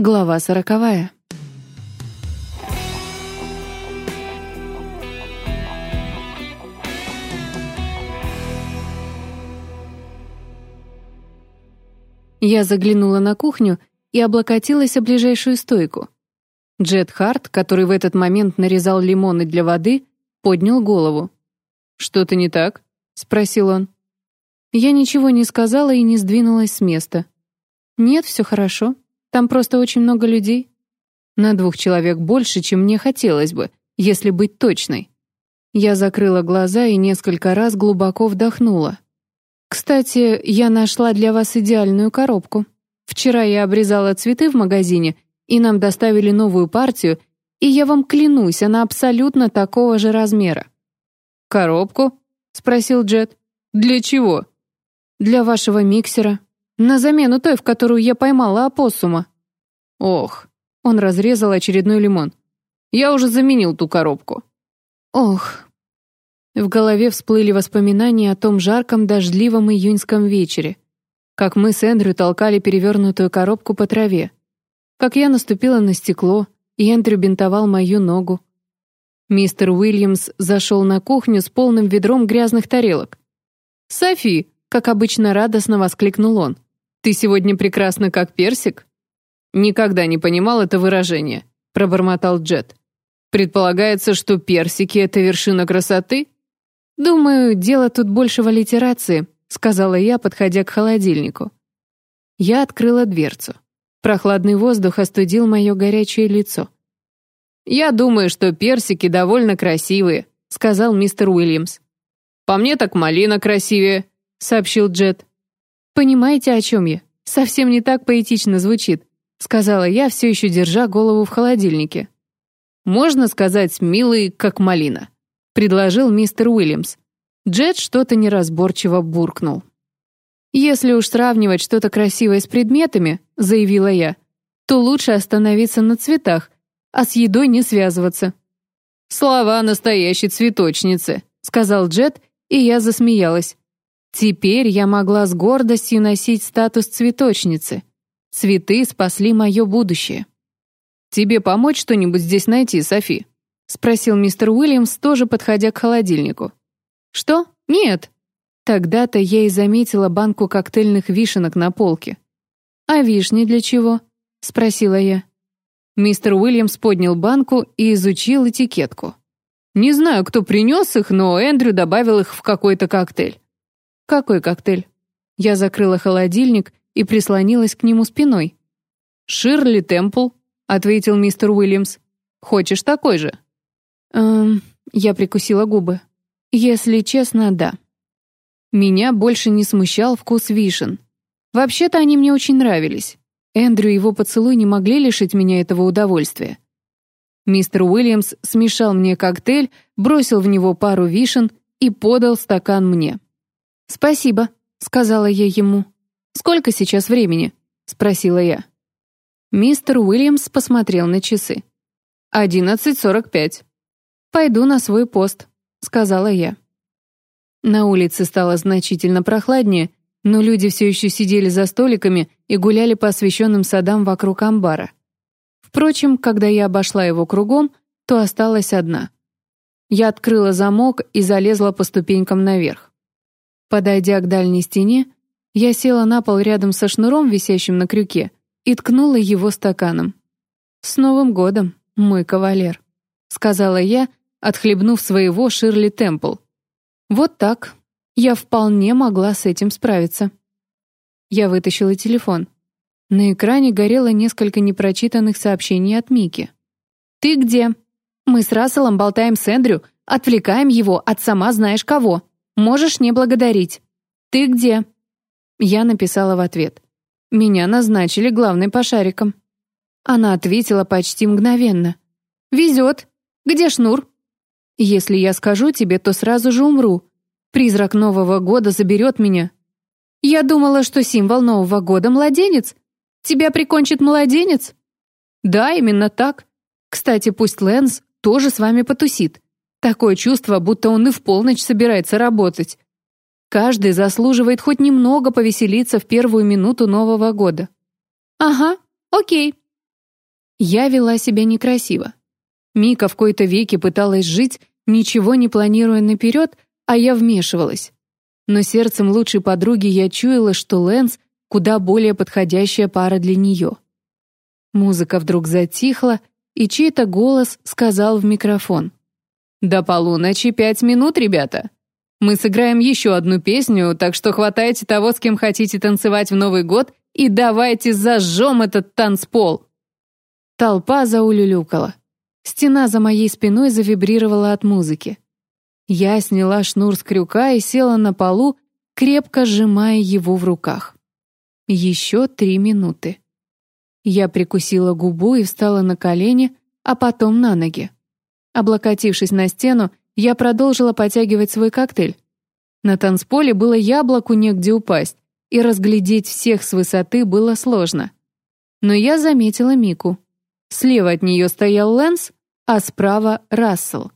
Глава сороковая. Я заглянула на кухню и облокотилась о ближайшую стойку. Джет Харт, который в этот момент нарезал лимоны для воды, поднял голову. «Что-то не так?» — спросил он. Я ничего не сказала и не сдвинулась с места. «Нет, все хорошо. Там просто очень много людей. На двух человек больше, чем мне хотелось бы, если быть точной». Я закрыла глаза и несколько раз глубоко вдохнула. «Кстати, я нашла для вас идеальную коробку. Вчера я обрезала цветы в магазине, и нам доставили новую партию, и я вам клянусь, она абсолютно такого же размера. «Коробку?» — спросил Джет. «Для чего?» «Для вашего миксера. На замену той, в которую я поймала опоссума». «Ох». Он разрезал очередной лимон. «Я уже заменил ту коробку». «Ох». В голове всплыли воспоминания о том жарком дождливом июньском вечере, как мы с Эндрю толкали перевернутую коробку по траве, как я наступила на стекло, и Эндрю бинтовал мою ногу, Мистер Уильямс зашел на кухню с полным ведром грязных тарелок. «Софи!» — как обычно радостно воскликнул он. «Ты сегодня прекрасна, как персик?» «Никогда не понимал это выражение», — пробормотал Джет. «Предполагается, что персики — это вершина красоты?» «Думаю, дело тут больше в аллитерации», — сказала я, подходя к холодильнику. Я открыла дверцу. Прохладный воздух остудил мое горячее лицо. «Я думаю, что персики довольно красивые», — сказал мистер Уильямс. «По мне так малина красивее», — сообщил Джет. «Понимаете, о чем я? Совсем не так поэтично звучит», — сказала я, все еще держа голову в холодильнике. «Можно сказать, милый, как малина», — предложил мистер Уильямс. Джет что-то неразборчиво буркнул. «Если уж сравнивать что-то красивое с предметами», — заявила я, «то лучше остановиться на цветах, а с едой не связываться». «Слова настоящей цветочницы», — сказал Джет, и я засмеялась. Теперь я могла с гордостью носить статус цветочницы. Цветы спасли мое будущее. «Тебе помочь что-нибудь здесь найти, Софи?» — спросил мистер Уильямс, тоже подходя к холодильнику. «Что? Нет». Тогда-то я и заметила банку коктейльных вишенок на полке. «А вишни для чего?» — спросила я. Мистер Уильямс поднял банку и изучил этикетку. «Не знаю, кто принес их, но Эндрю добавил их в какой-то коктейль». «Какой коктейль?» Я закрыла холодильник и прислонилась к нему спиной. «Ширли Темпл», — ответил мистер Уильямс. «Хочешь такой же?» «Эм...» Я прикусила губы. «Если честно, да». Меня больше не смущал вкус вишен. Вообще-то они мне очень нравились. Эндрю и его поцелуй не могли лишить меня этого удовольствия. Мистер Уильямс смешал мне коктейль, бросил в него пару вишен и подал стакан мне. «Спасибо», — сказала я ему. «Сколько сейчас времени?» — спросила я. Мистер Уильямс посмотрел на часы. «Одиннадцать сорок пять». «Пойду на свой пост», — сказала я. На улице стало значительно прохладнее, но люди все еще сидели за столиками и гуляли по освещенным садам вокруг амбара. Впрочем, когда я обошла его кругом, то осталась одна. Я открыла замок и залезла по ступенькам наверх. Подойдя к дальней стене, я села на пол рядом со шнуром, висящим на крюке, и ткнула его стаканом. «С Новым годом, мой кавалер», — сказала я, отхлебнув своего Ширли Темпл. «Вот так, я вполне могла с этим справиться. Я вытащила телефон. На экране горело несколько непрочитанных сообщений от Мики. «Ты где? Мы с Расселом болтаем с Эндрю, отвлекаем его от сама знаешь кого. Можешь не благодарить. Ты где?» Я написала в ответ. «Меня назначили главной по шарикам». Она ответила почти мгновенно. «Везет. Где шнур?» «Если я скажу тебе, то сразу же умру. Призрак Нового года заберет меня. Я думала, что символ Нового года — младенец. Тебя прикончит младенец? Да, именно так. Кстати, пусть Лэнс тоже с вами потусит. Такое чувство, будто он и в полночь собирается работать. Каждый заслуживает хоть немного повеселиться в первую минуту Нового года. Ага, окей. Я вела себя некрасиво. Мика в кои-то веки пыталась жить, ничего не планируя наперед, а я вмешивалась. Но сердцем лучшей подруги я чуяла, что Лэнс куда более подходящая пара для нее. Музыка вдруг затихла, и чей-то голос сказал в микрофон. «До полуночи пять минут, ребята. Мы сыграем еще одну песню, так что хватайте того, с кем хотите танцевать в Новый год, и давайте зажжем этот танцпол!» Толпа заулюлюкала. Стена за моей спиной завибрировала от музыки. Я сняла шнур с крюка и села на полу, крепко сжимая его в руках. Еще три минуты. Я прикусила губу и встала на колени, а потом на ноги. Облокотившись на стену, я продолжила потягивать свой коктейль. На танцполе было яблоку негде упасть, и разглядеть всех с высоты было сложно. Но я заметила Мику. Слева от нее стоял Лэнс, а справа — Рассел.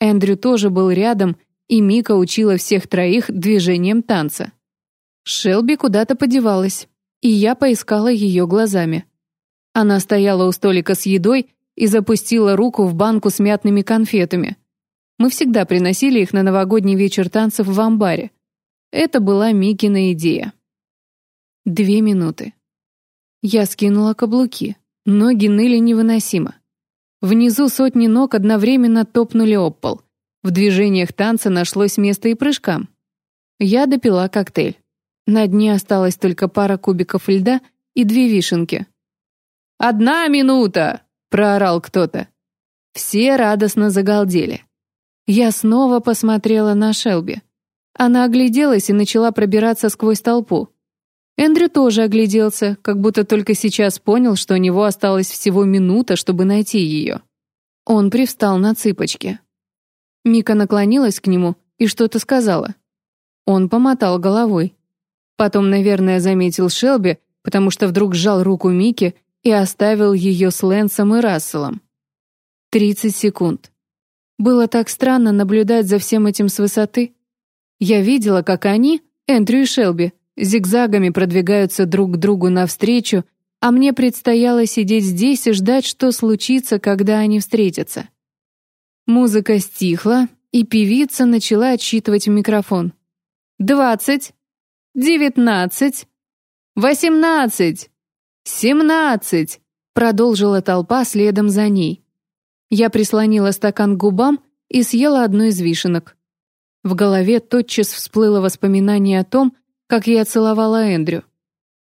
Эндрю тоже был рядом, и Мика учила всех троих движением танца. Шелби куда-то подевалась, и я поискала ее глазами. Она стояла у столика с едой и запустила руку в банку с мятными конфетами. Мы всегда приносили их на новогодний вечер танцев в амбаре. Это была Микина идея. Две минуты. Я скинула каблуки. Ноги ныли невыносимо. Внизу сотни ног одновременно топнули об пол. В движениях танца нашлось место и прыжкам. Я допила коктейль. На дне осталась только пара кубиков льда и две вишенки. «Одна минута!» — проорал кто-то. Все радостно загалдели. Я снова посмотрела на Шелби. Она огляделась и начала пробираться сквозь толпу. Эндрю тоже огляделся, как будто только сейчас понял, что у него осталось всего минута, чтобы найти ее. Он привстал на цыпочки. Мика наклонилась к нему и что-то сказала. Он помотал головой. Потом, наверное, заметил Шелби, потому что вдруг сжал руку Мики и оставил ее с Лэнсом и Расселом. Тридцать секунд. Было так странно наблюдать за всем этим с высоты. Я видела, как они, Эндрю и Шелби, зигзагами продвигаются друг к другу навстречу, а мне предстояло сидеть здесь и ждать, что случится, когда они встретятся. Музыка стихла, и певица начала отсчитывать в микрофон. «Двадцать! девятнадцать, восемнадцать, семнадцать!» Продолжила толпа следом за ней. Я прислонила стакан к губам и съела одну из вишенок. В голове тотчас всплыло воспоминание о том, как я целовала Эндрю.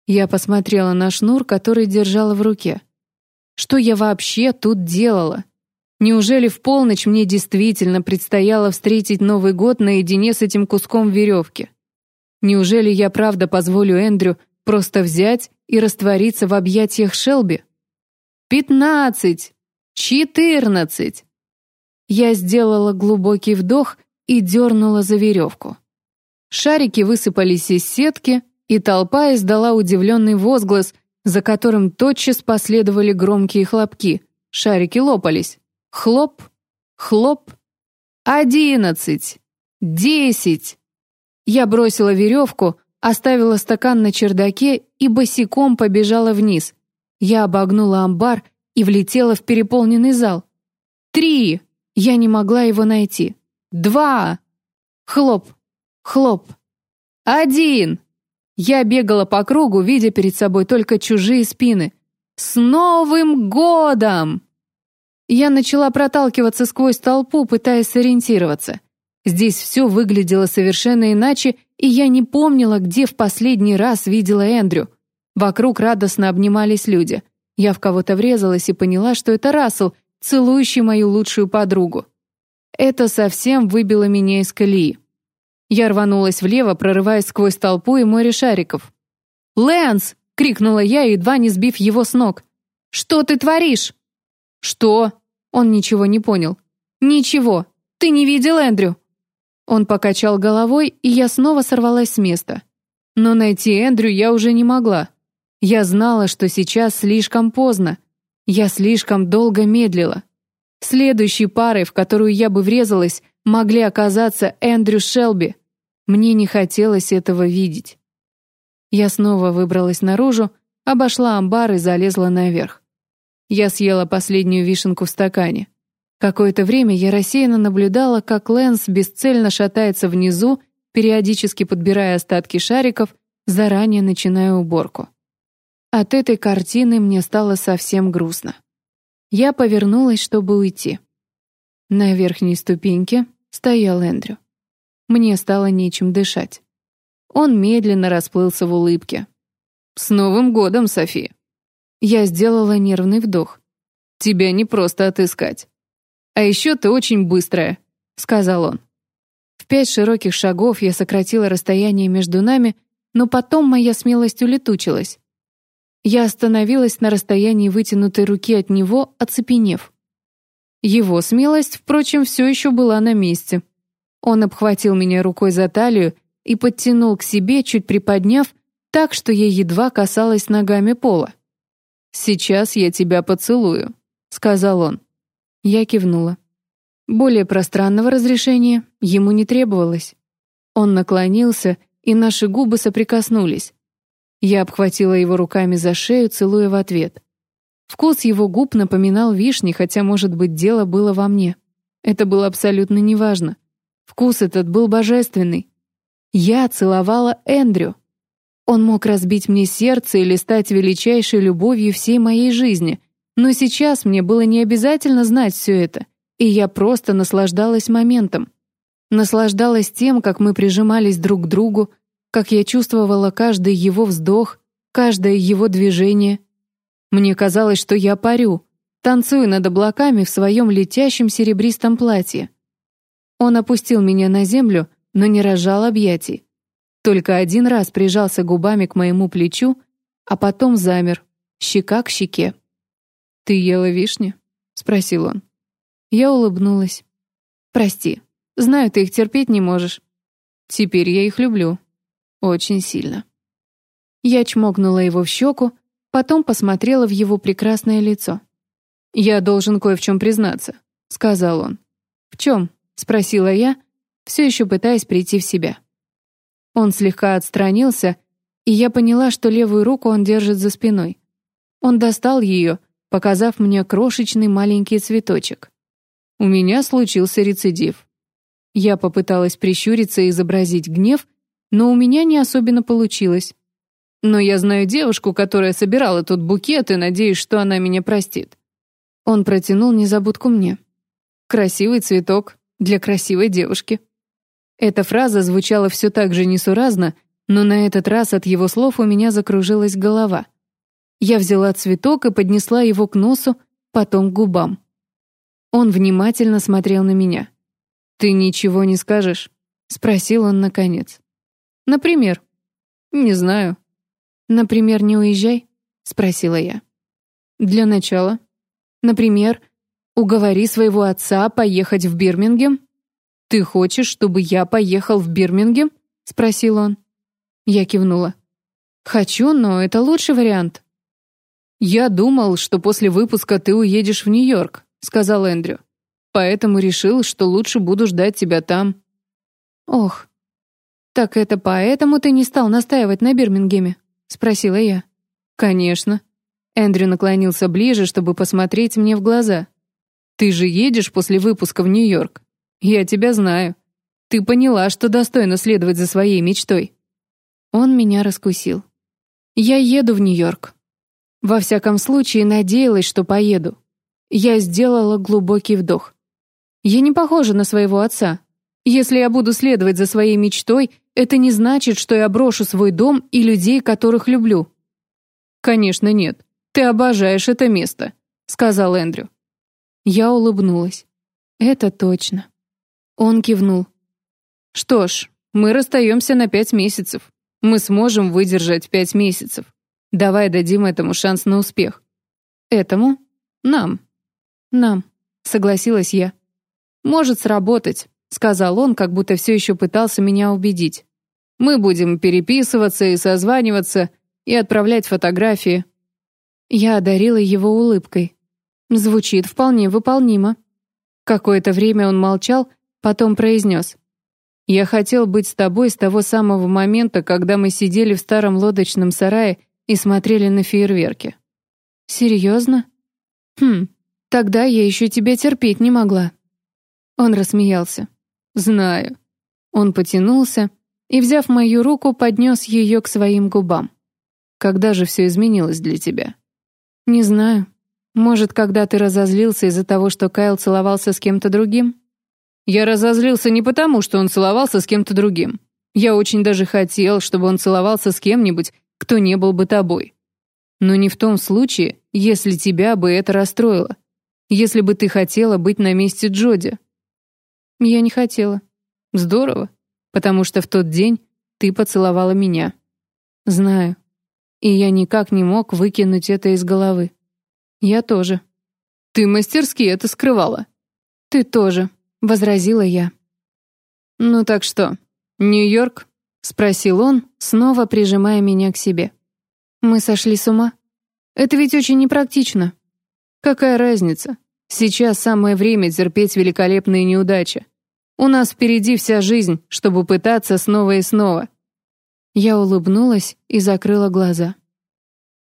Я посмотрела на шнур, который держала в руке. Что я вообще тут делала? Неужели в полночь мне действительно предстояло встретить Новый год наедине с этим куском веревки? Неужели я правда позволю Эндрю просто взять и раствориться в объятиях Шелби? Пятнадцать! Четырнадцать! Я сделала глубокий вдох и дернула за веревку. Шарики высыпались из сетки, и толпа издала удивленный возглас, за которым тотчас последовали громкие хлопки. Шарики лопались. Хлоп, хлоп. Одиннадцать! Десять! Я бросила веревку, оставила стакан на чердаке и босиком побежала вниз. Я обогнула амбар и влетела в переполненный зал. Три! Я не могла его найти. Два! Хлоп! Хлоп! Один! Я бегала по кругу, видя перед собой только чужие спины. «С Новым годом!» Я начала проталкиваться сквозь толпу, пытаясь сориентироваться. Здесь все выглядело совершенно иначе, и я не помнила, где в последний раз видела Эндрю. Вокруг радостно обнимались люди. Я в кого-то врезалась и поняла, что это Рассел, целующий мою лучшую подругу. Это совсем выбило меня из колеи. Я рванулась влево, прорываясь сквозь толпу и море шариков. «Лэнс!» — крикнула я, едва не сбив его с ног. «Что ты творишь?» «Что?» Он ничего не понял. «Ничего. Ты не видел Эндрю?» Он покачал головой, и я снова сорвалась с места. Но найти Эндрю я уже не могла. Я знала, что сейчас слишком поздно. Я слишком долго медлила. Следующей парой, в которую я бы врезалась, могли оказаться Эндрю Шелби. Мне не хотелось этого видеть. Я снова выбралась наружу, обошла амбар и залезла наверх. Я съела последнюю вишенку в стакане. Какое-то время я рассеянно наблюдала, как Лэнс бесцельно шатается внизу, периодически подбирая остатки шариков, заранее начиная уборку. От этой картины мне стало совсем грустно. Я повернулась, чтобы уйти. На верхней ступеньке стоял Эндрю. Мне стало нечем дышать. Он медленно расплылся в улыбке. «С Новым годом, Софи!» Я сделала нервный вдох. «Тебя не просто отыскать. А еще ты очень быстрая», — сказал он. В пять широких шагов я сократила расстояние между нами, но потом моя смелость улетучилась. Я остановилась на расстоянии вытянутой руки от него, оцепенев. Его смелость, впрочем, все еще была на месте. Он обхватил меня рукой за талию и подтянул к себе, чуть приподняв, так, что я едва касалась ногами пола. «Сейчас я тебя поцелую», — сказал он. Я кивнула. Более пространного разрешения ему не требовалось. Он наклонился, и наши губы соприкоснулись. Я обхватила его руками за шею, целуя в ответ. Вкус его губ напоминал вишни, хотя, может быть, дело было во мне. Это было абсолютно неважно. Вкус этот был божественный. Я целовала Эндрю. Он мог разбить мне сердце или стать величайшей любовью всей моей жизни, но сейчас мне было не обязательно знать все это, и я просто наслаждалась моментом. Наслаждалась тем, как мы прижимались друг к другу, как я чувствовала каждый его вздох, каждое его движение. Мне казалось, что я парю, танцую над облаками в своем летящем серебристом платье. Он опустил меня на землю, но не разжал объятий. Только один раз прижался губами к моему плечу, а потом замер, щека к щеке. «Ты ела вишни?» — спросил он. Я улыбнулась. «Прости, знаю, ты их терпеть не можешь. Теперь я их люблю. Очень сильно. Я чмокнула его в щеку, потом посмотрела в его прекрасное лицо. «Я должен кое в чем признаться», — сказал он. «В чем?» — спросила я, все еще пытаясь прийти в себя. Он слегка отстранился, и я поняла, что левую руку он держит за спиной. Он достал ее, показав мне крошечный маленький цветочек. У меня случился рецидив. Я попыталась прищуриться и изобразить гнев, но у меня не особенно получилось. Но я знаю девушку, которая собирала тот букет, и надеюсь, что она меня простит. Он протянул незабудку мне. Красивый цветок для красивой девушки. Эта фраза звучала все так же несуразно, но на этот раз от его слов у меня закружилась голова. Я взяла цветок и поднесла его к носу, потом к губам. Он внимательно смотрел на меня. «Ты ничего не скажешь?» — спросил он наконец. Например? Не знаю. Например, не уезжай? Спросила я. Для начала. Например, уговори своего отца поехать в Бирмингем? Ты хочешь, чтобы я поехал в Бирмингем? Спросил он. Я кивнула. Хочу, но это лучший вариант. Я думал, что после выпуска ты уедешь в Нью-Йорк, сказал Эндрю. Поэтому решил, что лучше буду ждать тебя там. Ох, «Так это поэтому ты не стал настаивать на Бирмингеме?» — спросила я. «Конечно». Эндрю наклонился ближе, чтобы посмотреть мне в глаза. «Ты же едешь после выпуска в Нью-Йорк. Я тебя знаю. Ты поняла, что достойно следовать за своей мечтой». Он меня раскусил. «Я еду в Нью-Йорк. Во всяком случае, надеялась, что поеду. Я сделала глубокий вдох. Я не похожа на своего отца. Если я буду следовать за своей мечтой, это не значит, что я брошу свой дом и людей, которых люблю». «Конечно нет. Ты обожаешь это место», — сказал Эндрю. Я улыбнулась. «Это точно». Он кивнул. «Что ж, мы расстаемся на пять месяцев. Мы сможем выдержать пять месяцев. Давай дадим этому шанс на успех». «Этому? Нам». «Нам», — согласилась я. «Может сработать сказал он, как будто все еще пытался меня убедить. Мы будем переписываться и созваниваться, и отправлять фотографии. Я одарила его улыбкой. Звучит вполне выполнимо. Какое-то время он молчал, потом произнес. «Я хотел быть с тобой с того самого момента, когда мы сидели в старом лодочном сарае и смотрели на фейерверки». «Серьезно?» Хм, тогда я еще тебя терпеть не могла. Он рассмеялся. Знаю. Он потянулся и, взяв мою руку, поднес ее к своим губам. Когда же все изменилось для тебя? Не знаю. Может, когда ты разозлился из-за того, что Кайл целовался с кем-то другим? Я разозлился не потому, что он целовался с кем-то другим. Я очень даже хотел, чтобы он целовался с кем-нибудь, кто не был бы тобой. Но не в том случае, если тебя бы это расстроило. Если бы ты хотела быть на месте Джоди. Я не хотела. Здорово, потому что в тот день ты поцеловала меня. Знаю. И я никак не мог выкинуть это из головы. Я тоже. Ты мастерски это скрывала. Ты тоже, возразила я. Ну так что, Нью-Йорк? Спросил он, снова прижимая меня к себе. Мы сошли с ума? Это ведь очень непрактично. Какая разница? Сейчас самое время терпеть великолепные неудачи. У нас впереди вся жизнь, чтобы пытаться снова и снова. Я улыбнулась и закрыла глаза.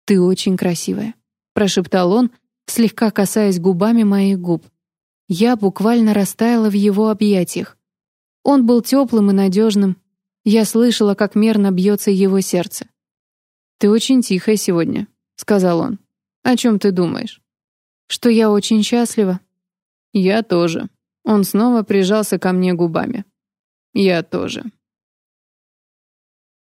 Ты очень красивая прошептал он, слегка касаясь губами моих губ. Я буквально растаяла в его объятиях. Он был теплым и надежным. Я слышала, как мерно бьется его сердце. «Ты очень тихая сегодня», — сказал он. «О чем ты думаешь?» «Что я очень счастлива». «Я тоже». Он снова прижался ко мне губами. «Я тоже».